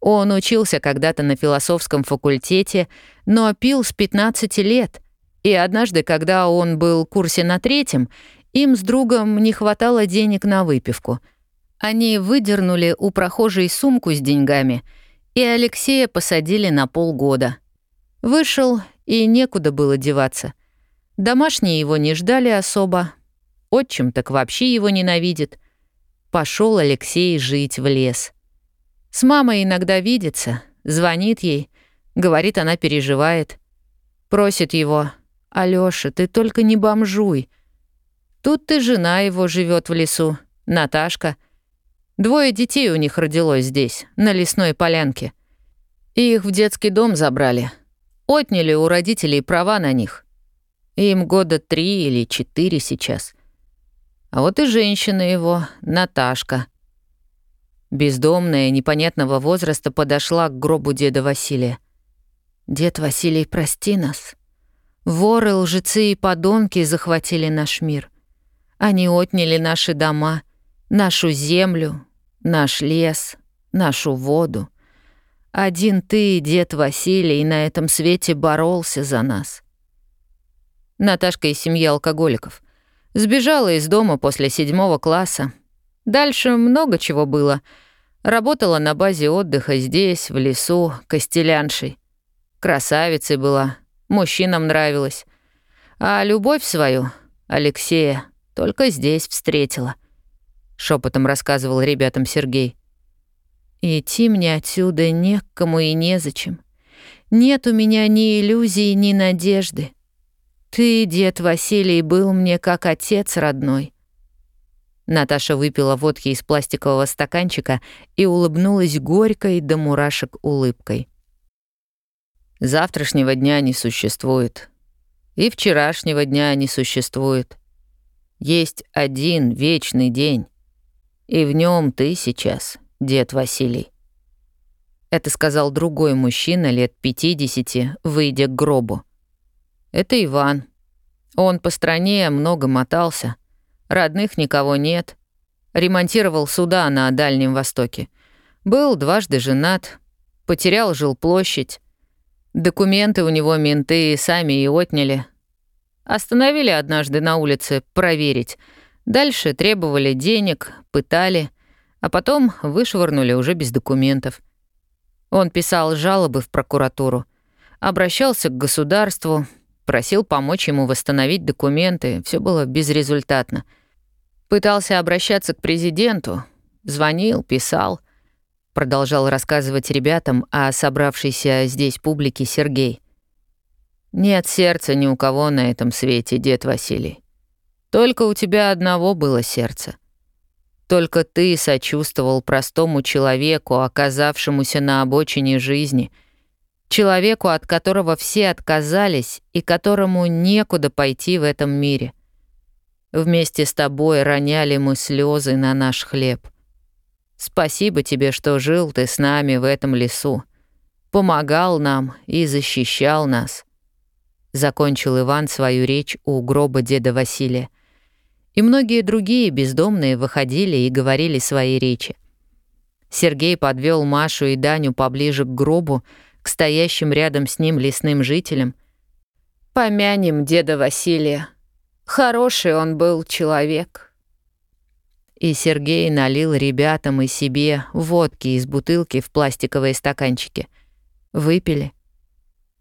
Он учился когда-то на философском факультете, но пил с 15 лет. И однажды, когда он был в курсе на третьем, им с другом не хватало денег на выпивку. Они выдернули у прохожей сумку с деньгами, и Алексея посадили на полгода. Вышел, и некуда было деваться. Домашние его не ждали особо. Отчим так вообще его ненавидит. Пошел Алексей жить в лес. С мамой иногда видится, звонит ей, говорит, она переживает. Просит его Алёша, ты только не бомжуй. Тут ты жена его живет в лесу, Наташка. Двое детей у них родилось здесь, на лесной полянке. И их в детский дом забрали. Отняли у родителей права на них. Им года три или четыре сейчас. А вот и женщина его, Наташка. Бездомная, непонятного возраста подошла к гробу деда Василия. «Дед Василий, прости нас», Воры, лжецы и подонки захватили наш мир. Они отняли наши дома, нашу землю, наш лес, нашу воду. Один ты, дед Василий, на этом свете боролся за нас». Наташка из семьи алкоголиков — Сбежала из дома после седьмого класса. Дальше много чего было. Работала на базе отдыха здесь, в лесу, костеляншей. мужчинам нравилось. А любовь свою, Алексея, только здесь встретила», — шепотом рассказывал ребятам Сергей. «Идти мне отсюда некому и незачем. Нет у меня ни иллюзий, ни надежды. Ты, дед Василий, был мне как отец родной». Наташа выпила водки из пластикового стаканчика и улыбнулась горькой до мурашек улыбкой. Завтрашнего дня не существует. И вчерашнего дня не существует. Есть один вечный день. И в нем ты сейчас, дед Василий. Это сказал другой мужчина лет 50, выйдя к гробу. Это Иван. Он по стране много мотался. Родных никого нет. Ремонтировал суда на Дальнем Востоке. Был дважды женат. Потерял жилплощадь. Документы у него менты сами и отняли. Остановили однажды на улице проверить. Дальше требовали денег, пытали, а потом вышвырнули уже без документов. Он писал жалобы в прокуратуру, обращался к государству, просил помочь ему восстановить документы, все было безрезультатно. Пытался обращаться к президенту, звонил, писал — продолжал рассказывать ребятам о собравшейся здесь публике Сергей. «Нет сердца ни у кого на этом свете, дед Василий. Только у тебя одного было сердце. Только ты сочувствовал простому человеку, оказавшемуся на обочине жизни, человеку, от которого все отказались и которому некуда пойти в этом мире. Вместе с тобой роняли мы слезы на наш хлеб». Спасибо тебе, что жил ты с нами в этом лесу. Помогал нам и защищал нас». Закончил Иван свою речь у гроба деда Василия. И многие другие бездомные выходили и говорили свои речи. Сергей подвел Машу и Даню поближе к гробу, к стоящим рядом с ним лесным жителям. «Помянем деда Василия. Хороший он был человек» и Сергей налил ребятам и себе водки из бутылки в пластиковые стаканчики. Выпили.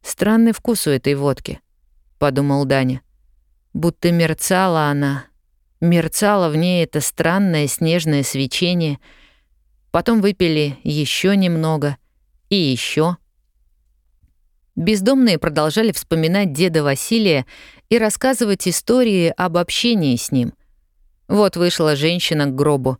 «Странный вкус у этой водки», — подумал Даня. Будто мерцала она. Мерцало в ней это странное снежное свечение. Потом выпили еще немного и еще. Бездомные продолжали вспоминать деда Василия и рассказывать истории об общении с ним. Вот вышла женщина к гробу.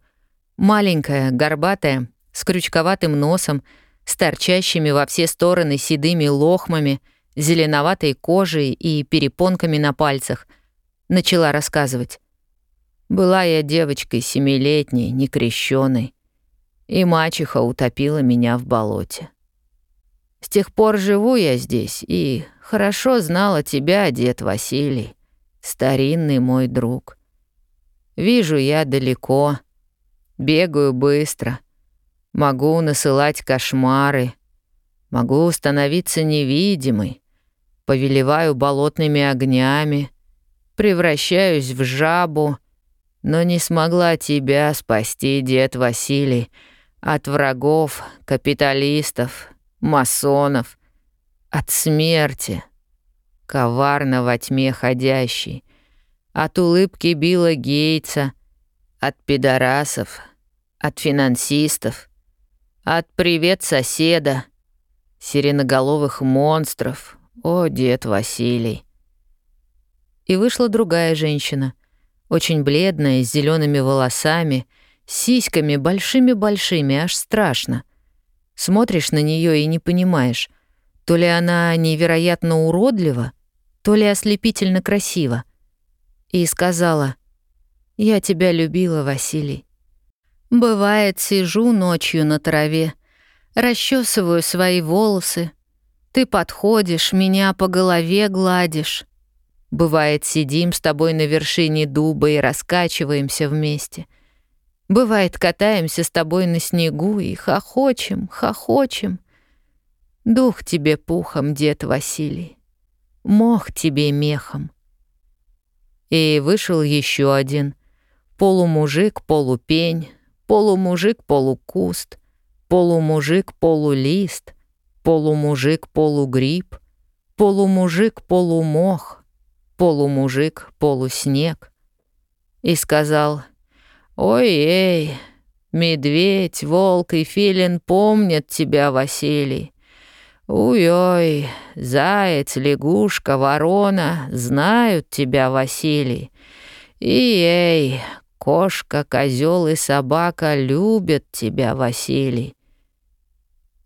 Маленькая, горбатая, с крючковатым носом, с торчащими во все стороны седыми лохмами, зеленоватой кожей и перепонками на пальцах. Начала рассказывать. «Была я девочкой семилетней, некрещенной, и мачеха утопила меня в болоте. С тех пор живу я здесь и хорошо знала тебя, дед Василий, старинный мой друг. Вижу я далеко, бегаю быстро, могу насылать кошмары, могу становиться невидимой, повелеваю болотными огнями, превращаюсь в жабу, но не смогла тебя спасти, дед Василий, от врагов, капиталистов, масонов, от смерти, коварно во тьме ходящий. от улыбки Билла Гейтса, от пидорасов, от финансистов, от привет соседа, сиреноголовых монстров, о, дед Василий. И вышла другая женщина, очень бледная, с зелеными волосами, сиськами большими-большими, аж страшно. Смотришь на нее и не понимаешь, то ли она невероятно уродлива, то ли ослепительно красива. и сказала, «Я тебя любила, Василий». Бывает, сижу ночью на траве, расчесываю свои волосы. Ты подходишь, меня по голове гладишь. Бывает, сидим с тобой на вершине дуба и раскачиваемся вместе. Бывает, катаемся с тобой на снегу и хохочем, хохочем. Дух тебе пухом, дед Василий, мох тебе мехом. И вышел еще один. Полумужик-полупень, полумужик-полукуст, полумужик-полулист, полумужик-полугриб, полумужик-полумох, полумужик-полуснег. И сказал, «Ой-ей, медведь, волк и филин помнят тебя, Василий. «Уй-ой, заяц, лягушка, ворона знают тебя, Василий. И эй, кошка, козел и собака любят тебя, Василий».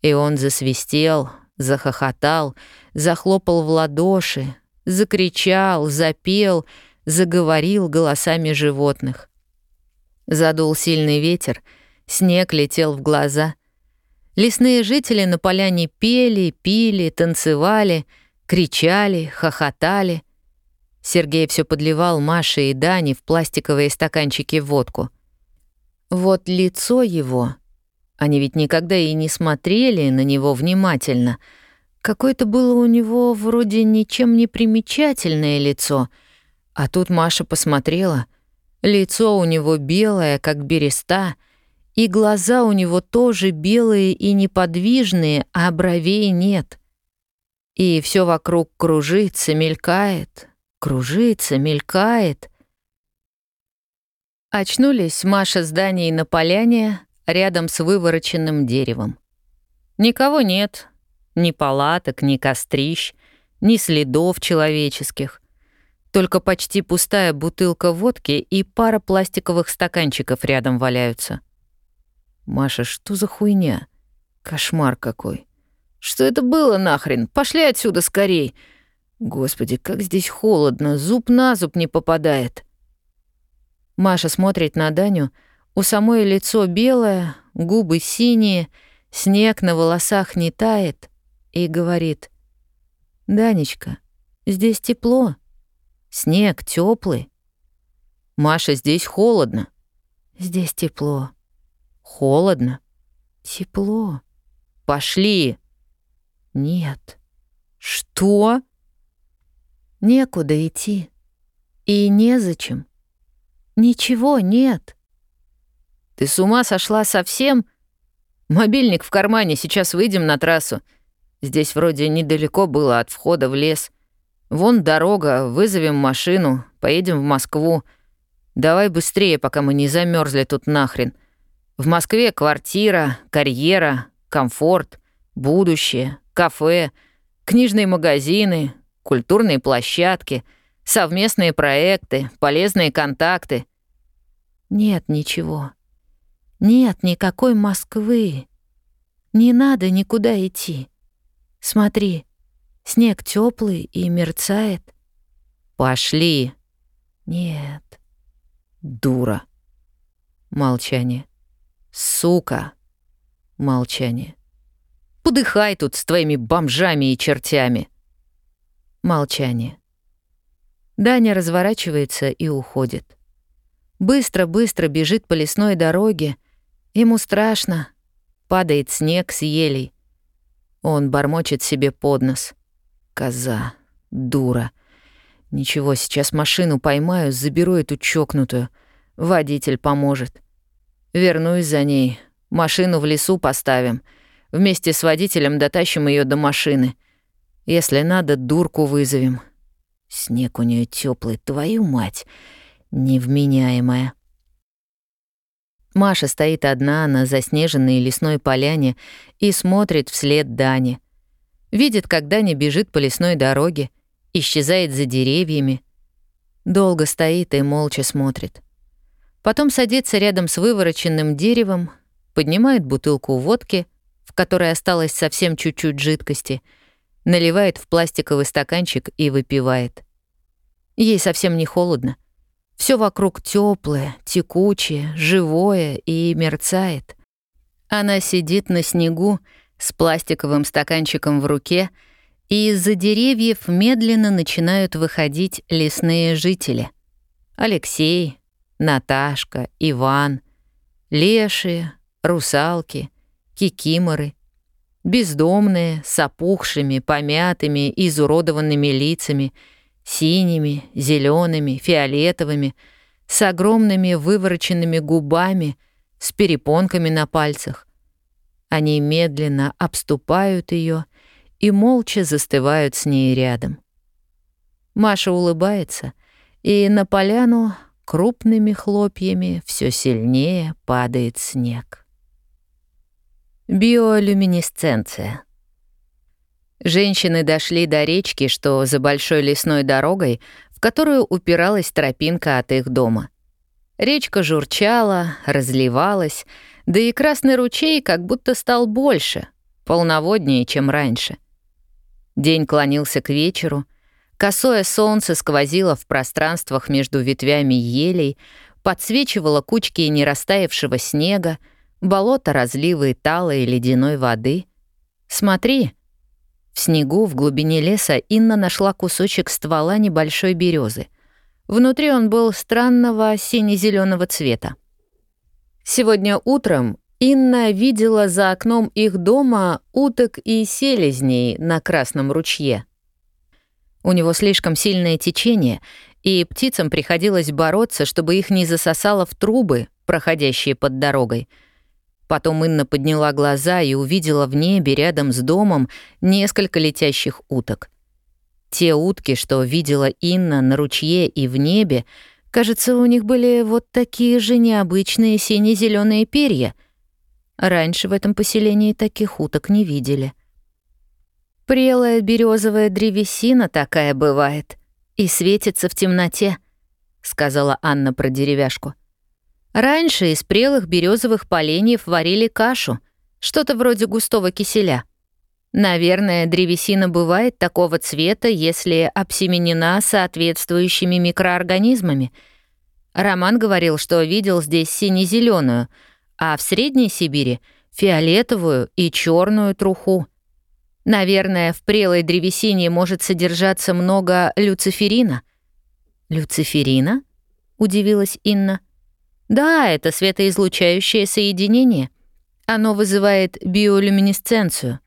И он засвистел, захохотал, захлопал в ладоши, закричал, запел, заговорил голосами животных. Задул сильный ветер, снег летел в глаза — Лесные жители на поляне пели, пили, танцевали, кричали, хохотали. Сергей все подливал Маше и Дане в пластиковые стаканчики водку. Вот лицо его, они ведь никогда и не смотрели на него внимательно, какое-то было у него вроде ничем не примечательное лицо, а тут Маша посмотрела, лицо у него белое, как береста, и глаза у него тоже белые и неподвижные, а бровей нет. И все вокруг кружится, мелькает, кружится, мелькает. Очнулись Маша с Даней на поляне рядом с вывороченным деревом. Никого нет, ни палаток, ни кострищ, ни следов человеческих. Только почти пустая бутылка водки и пара пластиковых стаканчиков рядом валяются — Маша, что за хуйня? Кошмар какой. Что это было нахрен? Пошли отсюда скорей. Господи, как здесь холодно, зуб на зуб не попадает. Маша смотрит на Даню. У самой лицо белое, губы синие, снег на волосах не тает. И говорит. «Данечка, здесь тепло. Снег теплый. Маша, здесь холодно. Здесь тепло. Холодно. Тепло. Пошли. Нет. Что? Некуда идти. И незачем. Ничего нет. Ты с ума сошла совсем? Мобильник в кармане, сейчас выйдем на трассу. Здесь вроде недалеко было от входа в лес. Вон дорога, вызовем машину, поедем в Москву. Давай быстрее, пока мы не замерзли тут нахрен. В Москве квартира, карьера, комфорт, будущее, кафе, книжные магазины, культурные площадки, совместные проекты, полезные контакты. Нет ничего. Нет никакой Москвы. Не надо никуда идти. Смотри, снег теплый и мерцает. Пошли. Нет. Дура. Молчание. «Сука!» — молчание. «Подыхай тут с твоими бомжами и чертями!» Молчание. Даня разворачивается и уходит. Быстро-быстро бежит по лесной дороге. Ему страшно. Падает снег с елей. Он бормочет себе под нос. «Коза! Дура!» «Ничего, сейчас машину поймаю, заберу эту чокнутую. Водитель поможет». Вернусь за ней. Машину в лесу поставим. Вместе с водителем дотащим ее до машины. Если надо, дурку вызовем. Снег у нее теплый, твою мать, невменяемая. Маша стоит одна на заснеженной лесной поляне и смотрит вслед Дани. Видит, как Даня бежит по лесной дороге, исчезает за деревьями. Долго стоит и молча смотрит. Потом садится рядом с вывороченным деревом, поднимает бутылку водки, в которой осталось совсем чуть-чуть жидкости — наливает в пластиковый стаканчик и выпивает. Ей совсем не холодно. Все вокруг теплое, текучее, живое и мерцает. Она сидит на снегу с пластиковым стаканчиком в руке, и из-за деревьев медленно начинают выходить лесные жители. Алексей, Наташка, Иван, лешие, русалки, кикиморы, бездомные с опухшими, помятыми, изуродованными лицами, синими, зелеными, фиолетовыми, с огромными вывороченными губами, с перепонками на пальцах. Они медленно обступают ее и молча застывают с ней рядом. Маша улыбается, и на поляну крупными хлопьями все сильнее падает снег. Биолюминесценция. Женщины дошли до речки, что за большой лесной дорогой, в которую упиралась тропинка от их дома. Речка журчала, разливалась, да и красный ручей как будто стал больше, полноводнее, чем раньше. День клонился к вечеру, Косое солнце сквозило в пространствах между ветвями елей, подсвечивало кучки не нерастаявшего снега, болото разливы и талой ледяной воды. «Смотри!» В снегу в глубине леса Инна нашла кусочек ствола небольшой березы. Внутри он был странного сине-зеленого цвета. Сегодня утром Инна видела за окном их дома уток и селезней на Красном ручье — у него слишком сильное течение, и птицам приходилось бороться, чтобы их не засосало в трубы, проходящие под дорогой. Потом Инна подняла глаза и увидела в небе рядом с домом несколько летящих уток. Те утки, что видела Инна на ручье и в небе, кажется, у них были вот такие же необычные сине-зеленые перья. Раньше в этом поселении таких уток не видели — Прелая березовая древесина такая бывает и светится в темноте, сказала Анна про деревяшку. Раньше из прелых березовых поленьев варили кашу, что-то вроде густого киселя. Наверное, древесина бывает такого цвета, если обсеменена соответствующими микроорганизмами. Роман говорил, что видел здесь сине-зеленую, а в Средней Сибири — фиолетовую и черную труху — Наверное, в прелой древесине может содержаться много люциферина». «Люциферина?» — удивилась Инна. «Да, это светоизлучающее соединение. Оно вызывает биолюминесценцию».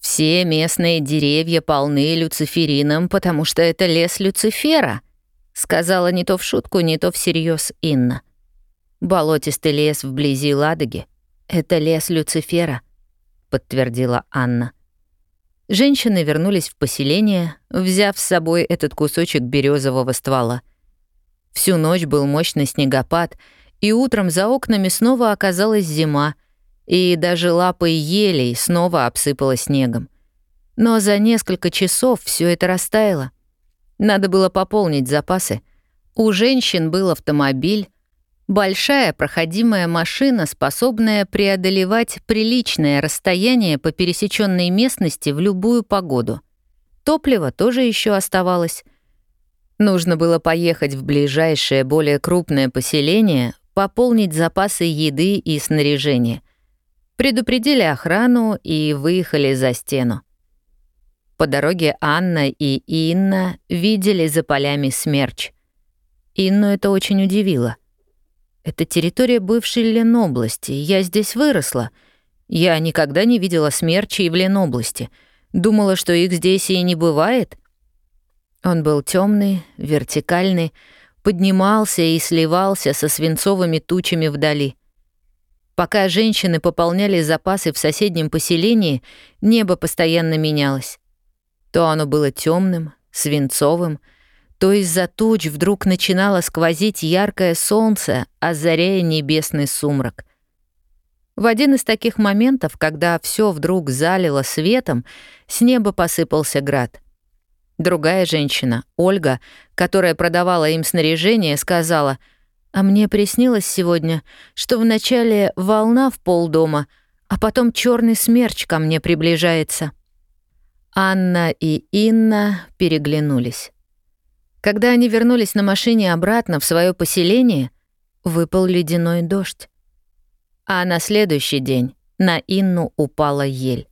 «Все местные деревья полны люциферином, потому что это лес Люцифера», — сказала не то в шутку, не то всерьез Инна. «Болотистый лес вблизи Ладоги — это лес Люцифера», — подтвердила Анна. Женщины вернулись в поселение, взяв с собой этот кусочек березового ствола. Всю ночь был мощный снегопад, и утром за окнами снова оказалась зима, и даже лапы елей снова обсыпала снегом. Но за несколько часов все это растаяло. Надо было пополнить запасы. У женщин был автомобиль, Большая проходимая машина, способная преодолевать приличное расстояние по пересеченной местности в любую погоду. Топливо тоже еще оставалось. Нужно было поехать в ближайшее более крупное поселение, пополнить запасы еды и снаряжения. Предупредили охрану и выехали за стену. По дороге Анна и Инна видели за полями смерч. Инну это очень удивило — это территория бывшей Ленобласти. Я здесь выросла. Я никогда не видела смерчей в Ленобласти. Думала, что их здесь и не бывает. Он был темный, вертикальный, поднимался и сливался со свинцовыми тучами вдали. Пока женщины пополняли запасы в соседнем поселении, небо постоянно менялось. То оно было темным, свинцовым, то из-за туч вдруг начинало сквозить яркое солнце, озаряя небесный сумрак. В один из таких моментов, когда все вдруг залило светом, с неба посыпался град. Другая женщина, Ольга, которая продавала им снаряжение, сказала, «А мне приснилось сегодня, что вначале волна в полдома, а потом черный смерч ко мне приближается». Анна и Инна переглянулись. Когда они вернулись на машине обратно в свое поселение, выпал ледяной дождь. А на следующий день на Инну упала ель.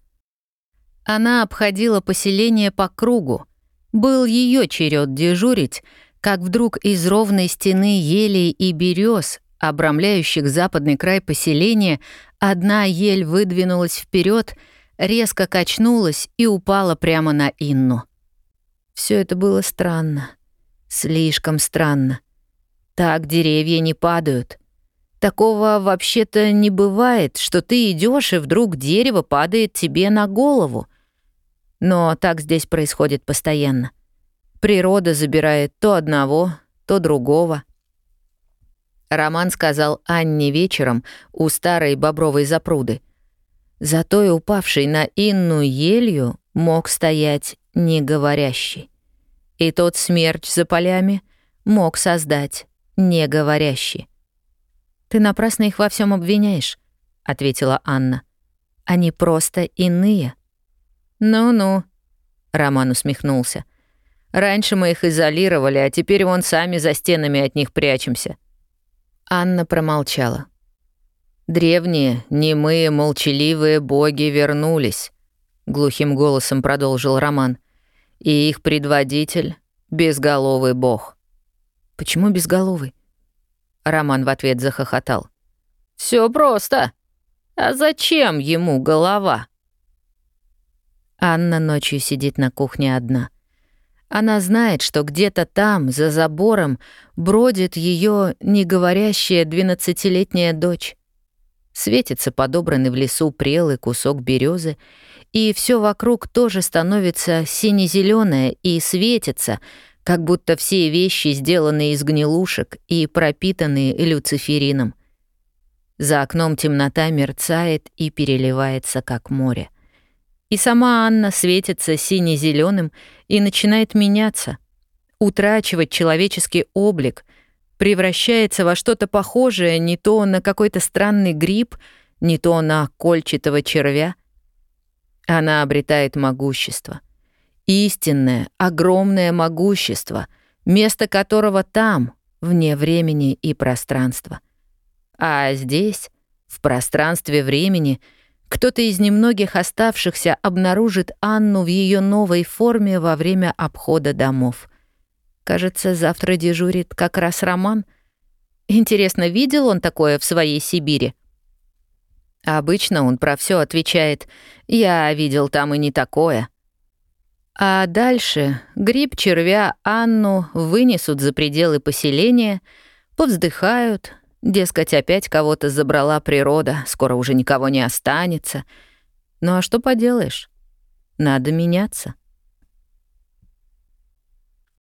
Она обходила поселение по кругу. Был ее черед дежурить, как вдруг из ровной стены елей и берез, обрамляющих западный край поселения, одна ель выдвинулась вперед, резко качнулась и упала прямо на Инну. Все это было странно. Слишком странно. Так деревья не падают. Такого вообще-то не бывает, что ты идешь и вдруг дерево падает тебе на голову. Но так здесь происходит постоянно. Природа забирает то одного, то другого. Роман сказал Анне вечером у старой бобровой запруды. Зато и упавший на Инну елью мог стоять неговорящий и тот смерч за полями мог создать не говорящий. «Ты напрасно их во всем обвиняешь», — ответила Анна. «Они просто иные». «Ну-ну», — Роман усмехнулся. «Раньше мы их изолировали, а теперь вон сами за стенами от них прячемся». Анна промолчала. «Древние, немые, молчаливые боги вернулись», — глухим голосом продолжил Роман и их предводитель — безголовый бог». «Почему безголовый?» Роман в ответ захохотал. «Все просто. А зачем ему голова?» Анна ночью сидит на кухне одна. Она знает, что где-то там, за забором, бродит ее неговорящая двенадцатилетняя дочь. Светится подобранный в лесу прелый кусок березы, и все вокруг тоже становится сине-зеленое и светится, как будто все вещи сделаны из гнилушек и пропитаны люциферином. За окном темнота мерцает и переливается, как море. И сама Анна светится сине-зеленым и начинает меняться, утрачивать человеческий облик, превращается во что-то похожее не то на какой-то странный гриб, не то на кольчатого червя — она обретает могущество. Истинное, огромное могущество, место которого там, вне времени и пространства. А здесь, в пространстве времени, кто-то из немногих оставшихся обнаружит Анну в ее новой форме во время обхода домов. Кажется, завтра дежурит как раз Роман. Интересно, видел он такое в своей Сибири? Обычно он про все отвечает «Я видел там и не такое». А дальше гриб червя Анну вынесут за пределы поселения, повздыхают, дескать, опять кого-то забрала природа, скоро уже никого не останется. Ну а что поделаешь? Надо меняться.